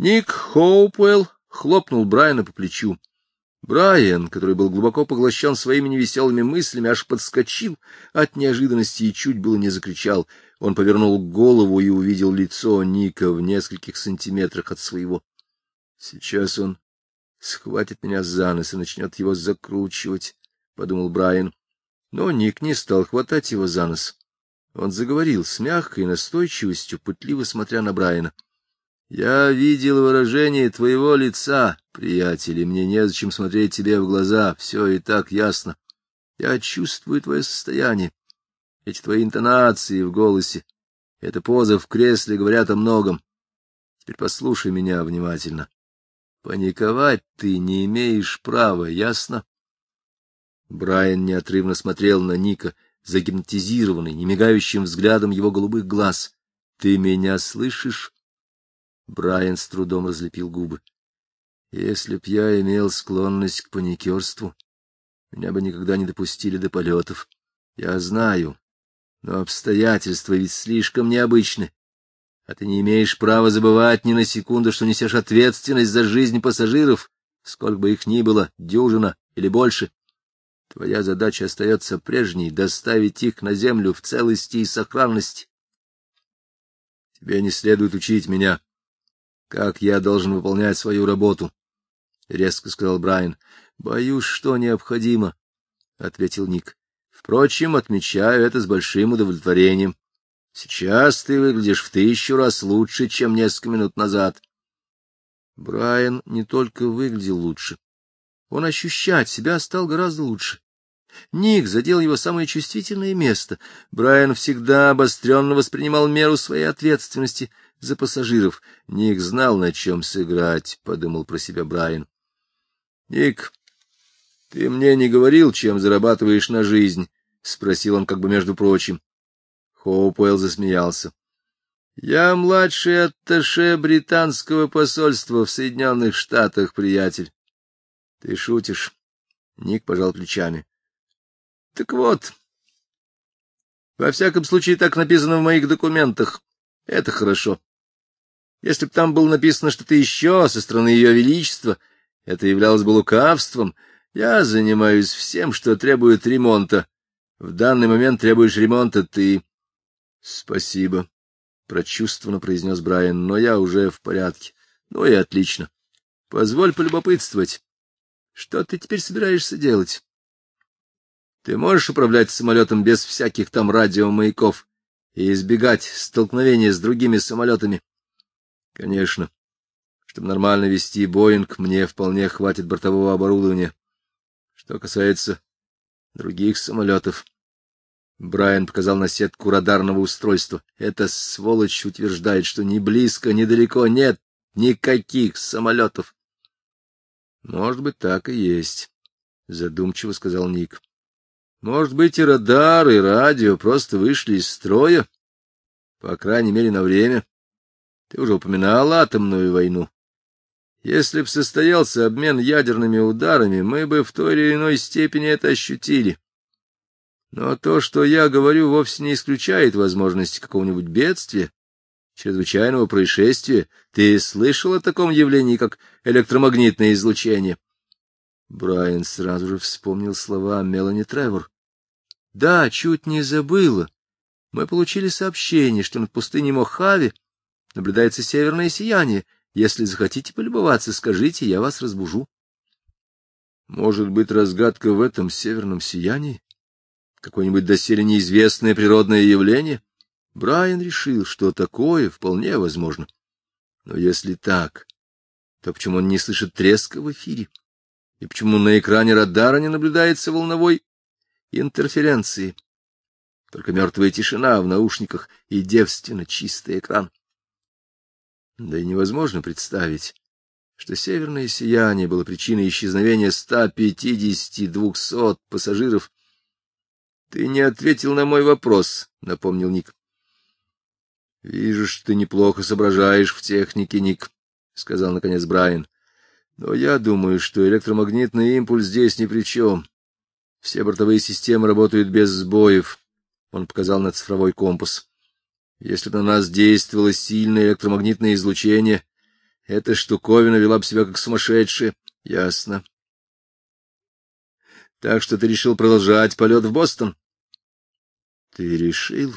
Ник Хоупуэлл хлопнул Брайана по плечу. Брайан, который был глубоко поглощен своими невеселыми мыслями, аж подскочил от неожиданности и чуть было не закричал. Он повернул голову и увидел лицо Ника в нескольких сантиметрах от своего. Сейчас он схватит меня за нос и начнет его закручивать, — подумал Брайан. Но Ник не стал хватать его за нос. Он заговорил с мягкой настойчивостью, пытливо смотря на Брайана. — Я видел выражение твоего лица, приятель, и мне незачем смотреть тебе в глаза, все и так ясно. Я чувствую твое состояние, эти твои интонации в голосе, эта поза в кресле говорят о многом. Теперь послушай меня внимательно. Паниковать ты не имеешь права, ясно? Брайан неотрывно смотрел на Ника, загипнотизированный, немигающим взглядом его голубых глаз. — Ты меня слышишь? Брайан с трудом разлепил губы. Если б я имел склонность к паникерству, меня бы никогда не допустили до полетов. Я знаю, но обстоятельства ведь слишком необычны. А ты не имеешь права забывать ни на секунду, что несешь ответственность за жизнь пассажиров, сколько бы их ни было, дюжина или больше. Твоя задача остается прежней — доставить их на землю в целости и сохранности. Тебе не следует учить меня, как я должен выполнять свою работу, — резко сказал Брайан. — Боюсь, что необходимо, — ответил Ник. — Впрочем, отмечаю это с большим удовлетворением. Сейчас ты выглядишь в тысячу раз лучше, чем несколько минут назад. Брайан не только выглядел лучше, он ощущать себя стал гораздо лучше. Ник задел его самое чувствительное место. Брайан всегда обостренно воспринимал меру своей ответственности за пассажиров. Ник знал, на чем сыграть, — подумал про себя Брайан. — Ник, ты мне не говорил, чем зарабатываешь на жизнь? — спросил он как бы между прочим. Хоупуэлл засмеялся. — Я младший атташе британского посольства в Соединенных Штатах, приятель. — Ты шутишь? Ник пожал плечами. — Так вот, во всяком случае, так написано в моих документах. Это хорошо. Если б там было написано что-то еще со стороны Ее Величества, это являлось бы лукавством. Я занимаюсь всем, что требует ремонта. В данный момент требуешь ремонта ты. — Спасибо, — прочувствованно произнес Брайан, — но я уже в порядке. Ну и отлично. Позволь полюбопытствовать. Что ты теперь собираешься делать? Ты можешь управлять самолетом без всяких там радиомаяков и избегать столкновения с другими самолетами? Конечно. Чтобы нормально вести Боинг, мне вполне хватит бортового оборудования. Что касается других самолетов... Брайан показал на сетку радарного устройства. Эта сволочь утверждает, что ни близко, ни далеко нет никаких самолетов. — Может быть, так и есть, — задумчиво сказал Ник. — Может быть, и радар, и радио просто вышли из строя, по крайней мере, на время. Ты уже упоминал атомную войну. Если б состоялся обмен ядерными ударами, мы бы в той или иной степени это ощутили. Но то, что я говорю, вовсе не исключает возможности какого-нибудь бедствия, чрезвычайного происшествия. Ты слышал о таком явлении, как электромагнитное излучение? Брайан сразу же вспомнил слова Мелани Тревор. — Да, чуть не забыла. Мы получили сообщение, что над пустыней Мохаве наблюдается северное сияние. Если захотите полюбоваться, скажите, я вас разбужу. Может быть, разгадка в этом северном сиянии? какое-нибудь доселе неизвестное природное явление? Брайан решил, что такое вполне возможно. Но если так, то почему он не слышит треска в эфире? И почему на экране радара не наблюдается волновой интерференции? Только мертвая тишина в наушниках и девственно чистый экран. Да и невозможно представить, что северное сияние было причиной исчезновения 150-200 пассажиров — Ты не ответил на мой вопрос, — напомнил Ник. — Вижу, что ты неплохо соображаешь в технике, Ник, — сказал наконец Брайан. — Но я думаю, что электромагнитный импульс здесь ни при чем. Все бортовые системы работают без сбоев. Он показал на цифровой компас. Если бы на нас действовало сильное электромагнитное излучение, Эта штуковина вела бы себя как сумасшедшая. Ясно. Так что ты решил продолжать полет в Бостон? Ты решил?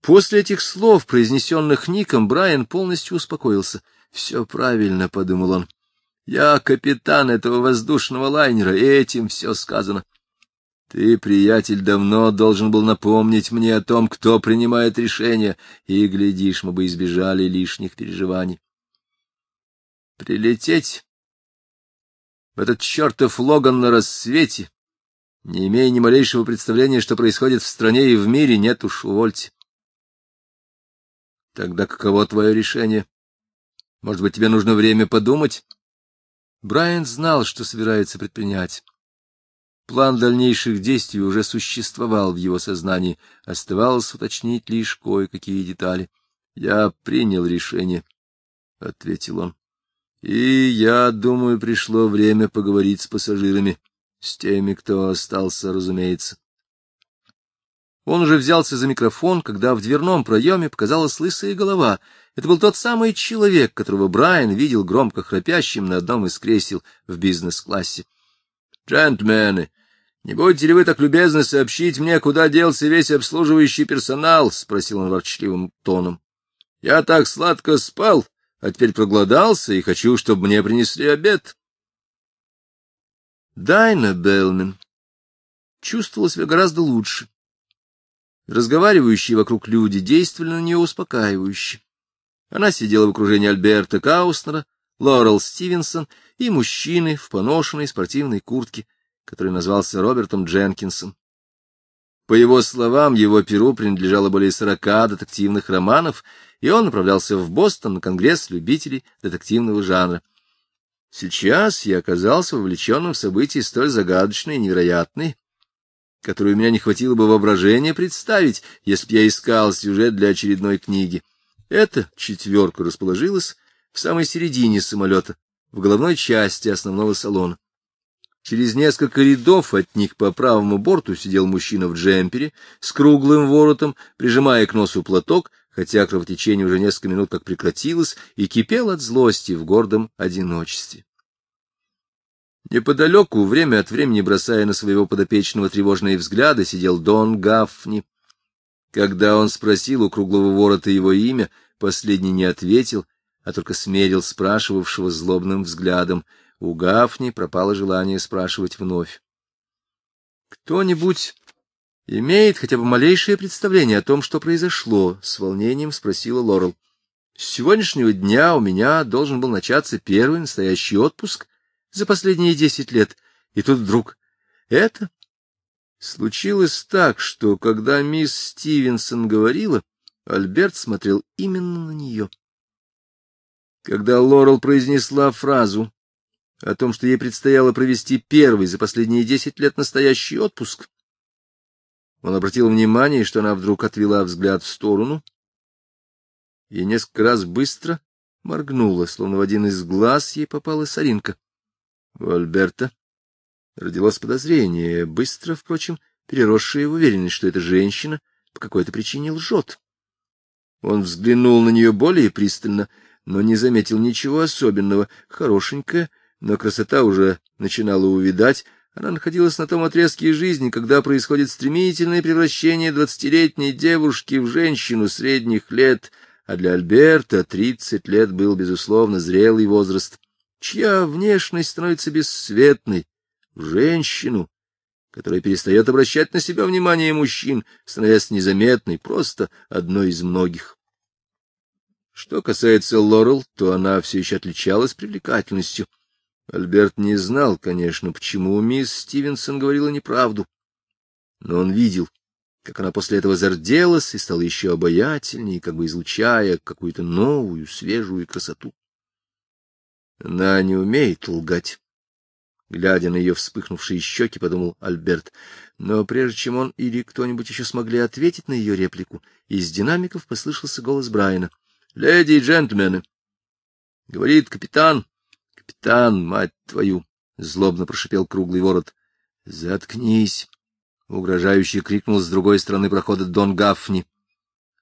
После этих слов, произнесенных Ником, Брайан полностью успокоился. Все правильно, — подумал он. Я капитан этого воздушного лайнера, и этим все сказано. Ты, приятель, давно должен был напомнить мне о том, кто принимает решения, и, глядишь, мы бы избежали лишних переживаний. Прилететь в этот чертов Логан на рассвете, не имея ни малейшего представления, что происходит в стране и в мире, нет уж, увольте. Тогда каково твое решение? Может быть, тебе нужно время подумать? Брайан знал, что собирается предпринять. План дальнейших действий уже существовал в его сознании, оставалось уточнить лишь кое-какие детали. — Я принял решение, — ответил он. — И, я думаю, пришло время поговорить с пассажирами, с теми, кто остался, разумеется. Он уже взялся за микрофон, когда в дверном проеме показалась лысая голова. Это был тот самый человек, которого Брайан видел громко храпящим на одном из кресел в бизнес-классе. — Джентльмены, не будете ли вы так любезны сообщить мне, куда делся весь обслуживающий персонал? — спросил он ворчливым тоном. — Я так сладко спал, а теперь проголодался и хочу, чтобы мне принесли обед. Дайна Белмен чувствовала себя гораздо лучше. Разговаривающие вокруг люди действовали на нее успокаивающе. Она сидела в окружении Альберта Кауснера, Лорел Стивенсон и мужчины в поношенной спортивной куртке, который назвался Робертом Дженкинсом. По его словам, его перу принадлежало более сорока детективных романов, и он направлялся в Бостон на конгресс любителей детективного жанра. Сейчас я оказался вовлеченным в события столь загадочные и невероятные, которые у меня не хватило бы воображения представить, если б я искал сюжет для очередной книги. Эта четверка расположилась в самой середине самолета, в головной части основного салона. Через несколько рядов от них по правому борту сидел мужчина в джемпере с круглым воротом, прижимая к носу платок, хотя кровотечение уже несколько минут как прекратилось, и кипел от злости в гордом одиночестве. Неподалеку, время от времени бросая на своего подопечного тревожные взгляды, сидел Дон Гафни. Когда он спросил у круглого ворота его имя, последний не ответил, а только смерил спрашивавшего злобным взглядом. У Гафни пропало желание спрашивать вновь. «Кто-нибудь имеет хотя бы малейшее представление о том, что произошло?» — с волнением спросила Лорел. «С сегодняшнего дня у меня должен был начаться первый настоящий отпуск, за последние десять лет, и тут вдруг это... Случилось так, что, когда мисс Стивенсон говорила, Альберт смотрел именно на нее. Когда Лорел произнесла фразу о том, что ей предстояло провести первый за последние десять лет настоящий отпуск, он обратил внимание, что она вдруг отвела взгляд в сторону и несколько раз быстро моргнула, словно в один из глаз ей попала соринка. У Альберта родилось подозрение, быстро, впрочем, переросшее в уверенность, что эта женщина по какой-то причине лжет. Он взглянул на нее более пристально, но не заметил ничего особенного. Хорошенькая, но красота уже начинала увидать. Она находилась на том отрезке жизни, когда происходит стремительное превращение двадцатилетней девушки в женщину средних лет, а для Альберта тридцать лет был, безусловно, зрелый возраст чья внешность становится бесцветной, женщину, которая перестает обращать на себя внимание мужчин, становясь незаметной, просто одной из многих. Что касается Лорел, то она все еще отличалась привлекательностью. Альберт не знал, конечно, почему мисс Стивенсон говорила неправду, но он видел, как она после этого зарделась и стала еще обаятельнее, как бы излучая какую-то новую, свежую красоту. Она не умеет лгать. Глядя на ее вспыхнувшие щеки, подумал Альберт. Но прежде чем он или кто-нибудь еще смогли ответить на ее реплику, из динамиков послышался голос Брайана. — Леди и джентльмены! — говорит капитан. — Капитан, мать твою! — злобно прошипел круглый ворот. — Заткнись! — угрожающе крикнул с другой стороны прохода Дон Гафни.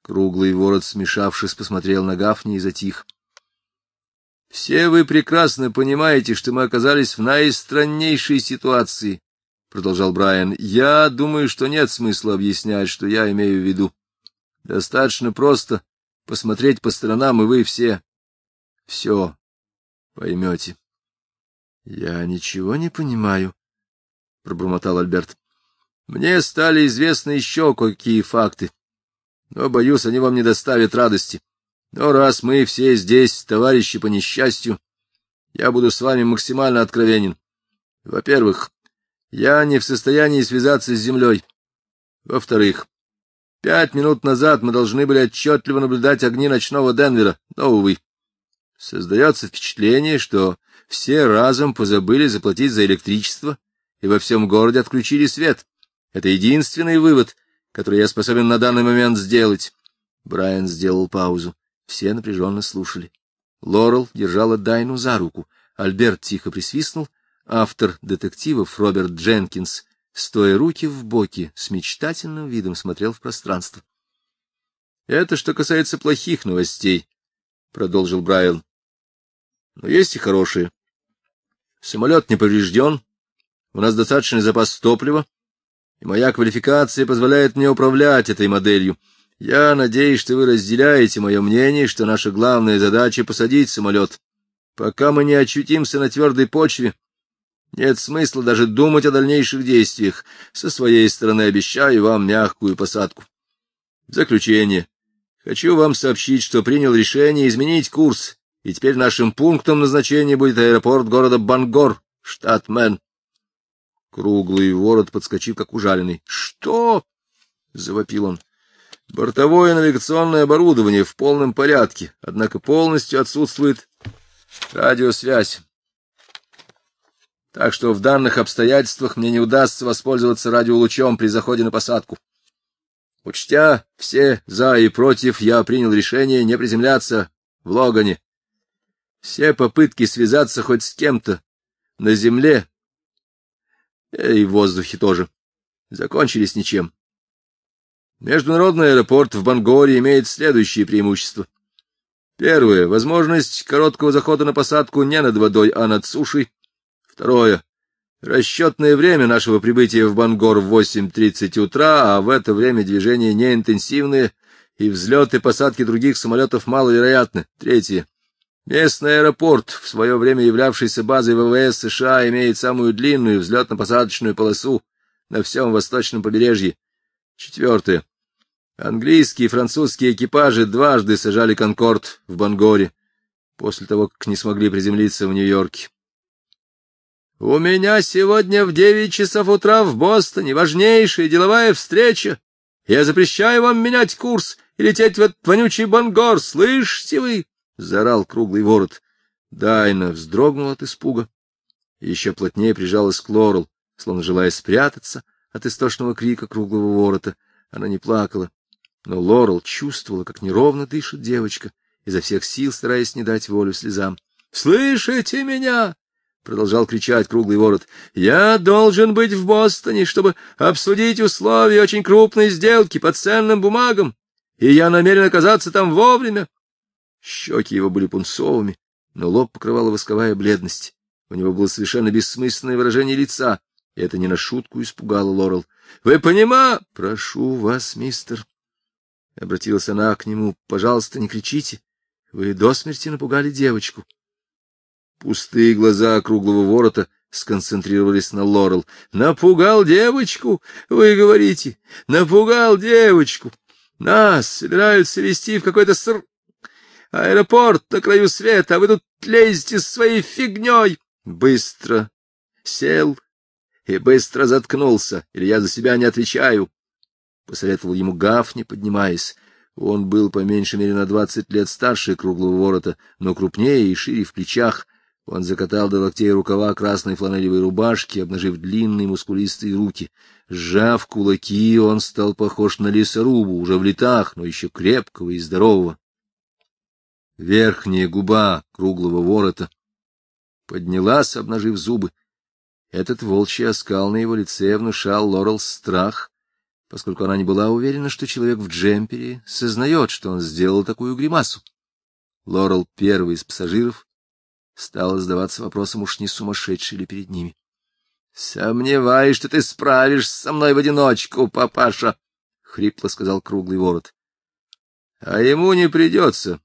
Круглый ворот, смешавшись, посмотрел на Гафни и затих. — Все вы прекрасно понимаете, что мы оказались в наистраннейшей ситуации, — продолжал Брайан. — Я думаю, что нет смысла объяснять, что я имею в виду. Достаточно просто посмотреть по сторонам, и вы все все поймете. — Я ничего не понимаю, — пробормотал Альберт. — Мне стали известны еще кое-какие факты, но, боюсь, они вам не доставят радости. Но раз мы все здесь, товарищи по несчастью, я буду с вами максимально откровенен. Во-первых, я не в состоянии связаться с землей. Во-вторых, пять минут назад мы должны были отчетливо наблюдать огни ночного Денвера, но, увы. Создается впечатление, что все разом позабыли заплатить за электричество, и во всем городе отключили свет. Это единственный вывод, который я способен на данный момент сделать. Брайан сделал паузу. Все напряженно слушали. Лорел держала Дайну за руку. Альберт тихо присвистнул. Автор детективов Роберт Дженкинс, стоя руки в боки, с мечтательным видом смотрел в пространство. — Это что касается плохих новостей, — продолжил Брайан. — Но есть и хорошие. Самолет не поврежден, у нас достаточный запас топлива, и моя квалификация позволяет мне управлять этой моделью — я надеюсь, что вы разделяете мое мнение, что наша главная задача — посадить самолет. Пока мы не очутимся на твердой почве, нет смысла даже думать о дальнейших действиях. Со своей стороны обещаю вам мягкую посадку. В заключение. Хочу вам сообщить, что принял решение изменить курс, и теперь нашим пунктом назначения будет аэропорт города Бангор, штат Мэн. Круглый ворот подскочил, как ужаленный. — Что? — завопил он. Бортовое навигационное оборудование в полном порядке, однако полностью отсутствует радиосвязь. Так что в данных обстоятельствах мне не удастся воспользоваться радиолучом при заходе на посадку. Учтя все за и против, я принял решение не приземляться в Логане. Все попытки связаться хоть с кем-то на земле и в воздухе тоже закончились ничем. Международный аэропорт в Бангоре имеет следующие преимущества. Первое — возможность короткого захода на посадку не над водой, а над сушей. Второе — расчетное время нашего прибытия в Бангор в 8.30 утра, а в это время движения неинтенсивные, и взлеты и посадки других самолетов маловероятны. Третье — местный аэропорт, в свое время являвшийся базой ВВС США, имеет самую длинную взлетно-посадочную полосу на всем восточном побережье. Четвертое. Английские и французские экипажи дважды сажали «Конкорд» в Бангоре, после того, как не смогли приземлиться в Нью-Йорке. «У меня сегодня в девять часов утра в Бостоне важнейшая деловая встреча. Я запрещаю вам менять курс и лететь в этот вонючий Бангор, слышите вы?» — заорал круглый ворот. Дайна вздрогнула от испуга и еще плотнее прижалась к Лорел, словно желая спрятаться от истошного крика круглого ворота. Она не плакала, но Лорел чувствовала, как неровно дышит девочка, изо всех сил стараясь не дать волю слезам. — Слышите меня? — продолжал кричать круглый ворот. — Я должен быть в Бостоне, чтобы обсудить условия очень крупной сделки по ценным бумагам, и я намерен оказаться там вовремя. Щеки его были пунцовыми, но лоб покрывала восковая бледность. У него было совершенно бессмысленное выражение лица, и это не на шутку испугало Лорел. — Вы понимаете? — Прошу вас, мистер, — обратилась она к нему. — Пожалуйста, не кричите. Вы до смерти напугали девочку. Пустые глаза круглого ворота сконцентрировались на Лорел. — Напугал девочку, вы говорите? Напугал девочку. Нас собираются вести в какой-то ср... аэропорт на краю света, а вы тут лезете своей фигней. Быстро сел и быстро заткнулся, или я за себя не отвечаю посоветовал ему Гафни, поднимаясь. Он был по меньшей мере на двадцать лет старше круглого ворота, но крупнее и шире в плечах. Он закатал до локтей рукава красной фланелевой рубашки, обнажив длинные мускулистые руки. Сжав кулаки, он стал похож на лесорубу, уже в летах, но еще крепкого и здорового. Верхняя губа круглого ворота поднялась, обнажив зубы. Этот волчий оскал на его лице внушал Лорел страх, поскольку она не была уверена, что человек в джемпере сознает, что он сделал такую гримасу. Лорел, первый из пассажиров, стала задаваться вопросом, уж не сумасшедший ли перед ними. — Сомневаюсь, что ты справишься со мной в одиночку, папаша, — хрипло сказал круглый ворот. — А ему не придется.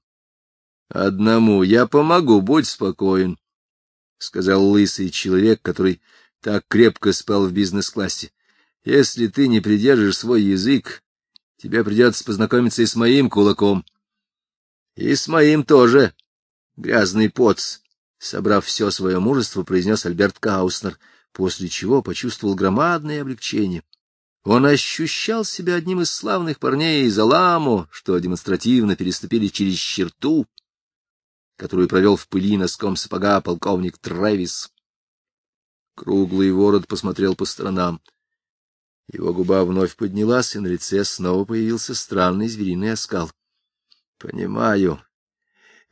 Одному я помогу, будь спокоен, — сказал лысый человек, который так крепко спал в бизнес-классе. — Если ты не придержишь свой язык, тебе придется познакомиться и с моим кулаком. — И с моим тоже, грязный поц, — собрав все свое мужество, произнес Альберт Кауснер, после чего почувствовал громадное облегчение. Он ощущал себя одним из славных парней из Аламо, что демонстративно переступили через черту, которую провел в пыли носком сапога полковник Трэвис. Круглый ворот посмотрел по сторонам. Его губа вновь поднялась, и на лице снова появился странный звериный оскал. — Понимаю.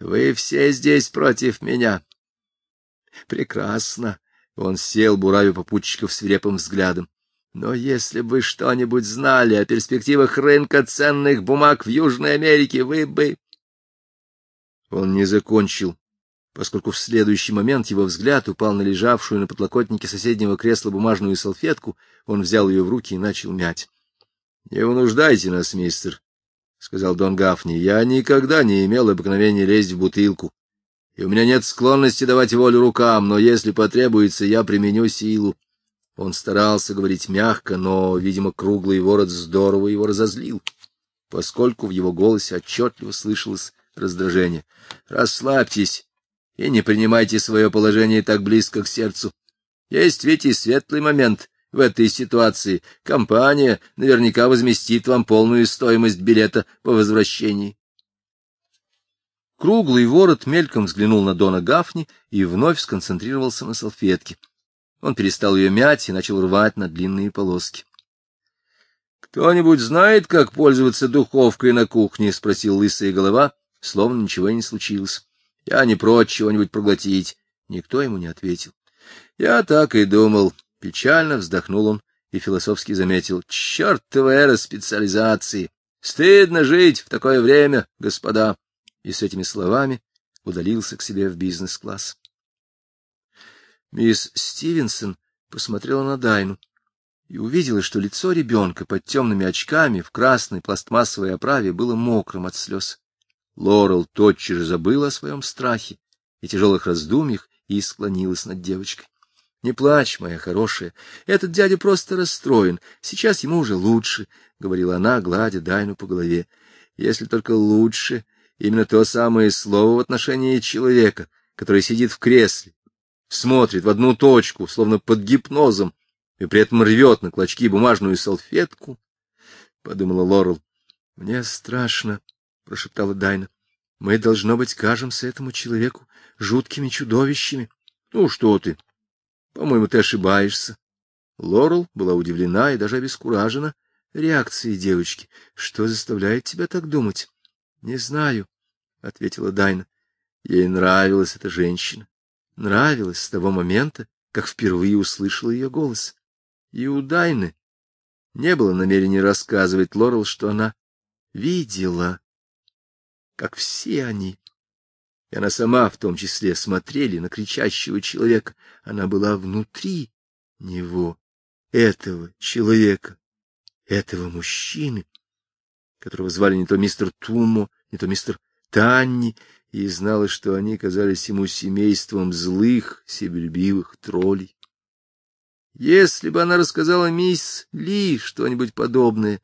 Вы все здесь против меня. — Прекрасно. Он сел, буравя попутчиков свирепым взглядом. Но если бы что-нибудь знали о перспективах рынка ценных бумаг в Южной Америке, вы бы... Он не закончил, поскольку в следующий момент его взгляд упал на лежавшую на подлокотнике соседнего кресла бумажную салфетку, он взял ее в руки и начал мять. — Не вынуждайте нас, мистер, — сказал Дон Гафни. — Я никогда не имел обыкновения лезть в бутылку, и у меня нет склонности давать волю рукам, но если потребуется, я применю силу. Он старался говорить мягко, но, видимо, круглый ворот здорово его разозлил, поскольку в его голосе отчетливо слышалось раздражение. — Расслабьтесь и не принимайте свое положение так близко к сердцу. Есть ведь и светлый момент в этой ситуации. Компания наверняка возместит вам полную стоимость билета по возвращении. Круглый ворот мельком взглянул на Дона Гафни и вновь сконцентрировался на салфетке. Он перестал ее мять и начал рвать на длинные полоски. — Кто-нибудь знает, как пользоваться духовкой на кухне? — спросил лысая голова, словно ничего не случилось. — Я не прочь чего-нибудь проглотить. Никто ему не ответил. — Я так и думал. Печально вздохнул он и философски заметил. — Чертова эра специализации! Стыдно жить в такое время, господа! И с этими словами удалился к себе в бизнес-класс. Мисс Стивенсон посмотрела на Дайну и увидела, что лицо ребенка под темными очками в красной пластмассовой оправе было мокрым от слез. Лорел тотчас же забыла о своем страхе и тяжелых раздумьях и склонилась над девочкой. — Не плачь, моя хорошая, этот дядя просто расстроен, сейчас ему уже лучше, — говорила она, гладя Дайну по голове. — Если только лучше, именно то самое слово в отношении человека, который сидит в кресле, смотрит в одну точку, словно под гипнозом, и при этом рвет на клочки бумажную салфетку, — подумала Лорел. — Мне страшно, — прошептала Дайна. — Мы, должно быть, кажемся этому человеку жуткими чудовищами. — Ну, что ты? По-моему, ты ошибаешься. Лорел была удивлена и даже обескуражена реакцией девочки. — Что заставляет тебя так думать? — Не знаю, — ответила Дайна. Ей нравилась эта женщина. Нравилась с того момента, как впервые услышала ее голос. И у Дайны не было намерения рассказывать Лорел, что она видела как все они. И она сама в том числе смотрели на кричащего человека. Она была внутри него, этого человека, этого мужчины, которого звали не то мистер Тумо, не то мистер Танни, и знала, что они казались ему семейством злых, себелюбивых троллей. Если бы она рассказала мисс Ли что-нибудь подобное,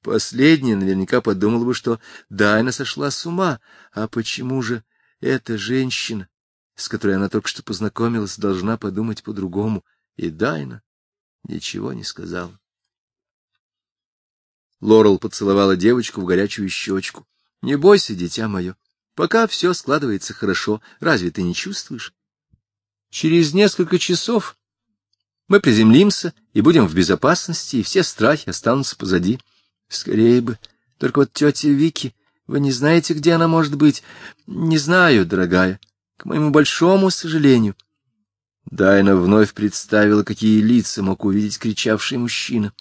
последняя наверняка подумала бы, что Дайна сошла с ума. А почему же эта женщина, с которой она только что познакомилась, должна подумать по-другому? И Дайна ничего не сказала. Лорел поцеловала девочку в горячую щечку. — Не бойся, дитя мое, пока все складывается хорошо, разве ты не чувствуешь? Через несколько часов мы приземлимся и будем в безопасности, и все страхи останутся позади. Скорее бы. Только вот тетя Вики, вы не знаете, где она может быть? Не знаю, дорогая. К моему большому сожалению. Дайна вновь представила, какие лица мог увидеть кричавший мужчина.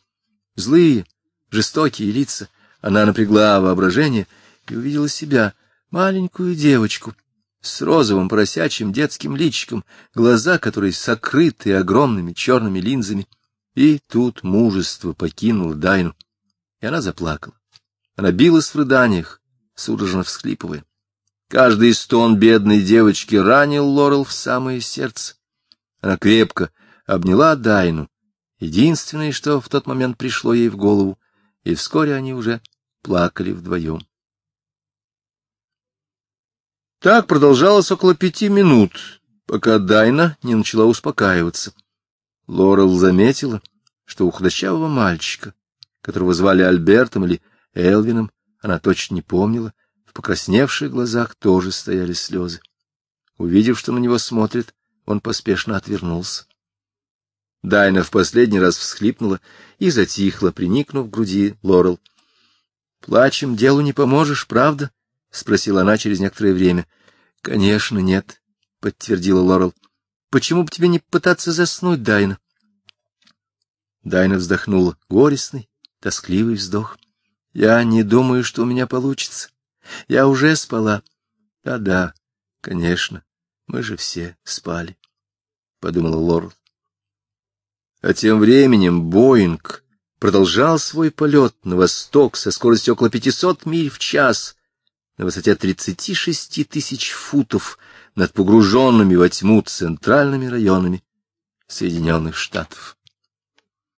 Злые, жестокие лица. Она напрягла воображение и увидела себя, маленькую девочку, с розовым поросячьим детским личиком, глаза которые сокрыты огромными черными линзами. И тут мужество покинуло Дайну, и она заплакала. Она билась в рыданиях, судорожно всхлипывая. Каждый стон бедной девочки ранил Лорел в самое сердце. Она крепко обняла Дайну, единственное, что в тот момент пришло ей в голову, и вскоре они уже плакали вдвоем. Так продолжалось около пяти минут, пока Дайна не начала успокаиваться. Лорел заметила, что у худощавого мальчика, которого звали Альбертом или Элвином, она точно не помнила, в покрасневших глазах тоже стояли слезы. Увидев, что на него смотрит, он поспешно отвернулся. Дайна в последний раз всхлипнула и затихла, приникнув к груди Лорел. — Плачем делу не поможешь, правда? — спросила она через некоторое время. — Конечно, нет, — подтвердила Лорел. — Почему бы тебе не пытаться заснуть, Дайна? Дайна вздохнула. Горестный, тоскливый вздох. — Я не думаю, что у меня получится. Я уже спала. Да-да, конечно, мы же все спали, — подумала Лорел. А тем временем Боинг продолжал свой полет на восток со скоростью около 500 миль в час на высоте 36 тысяч футов над погруженными во тьму центральными районами Соединенных Штатов.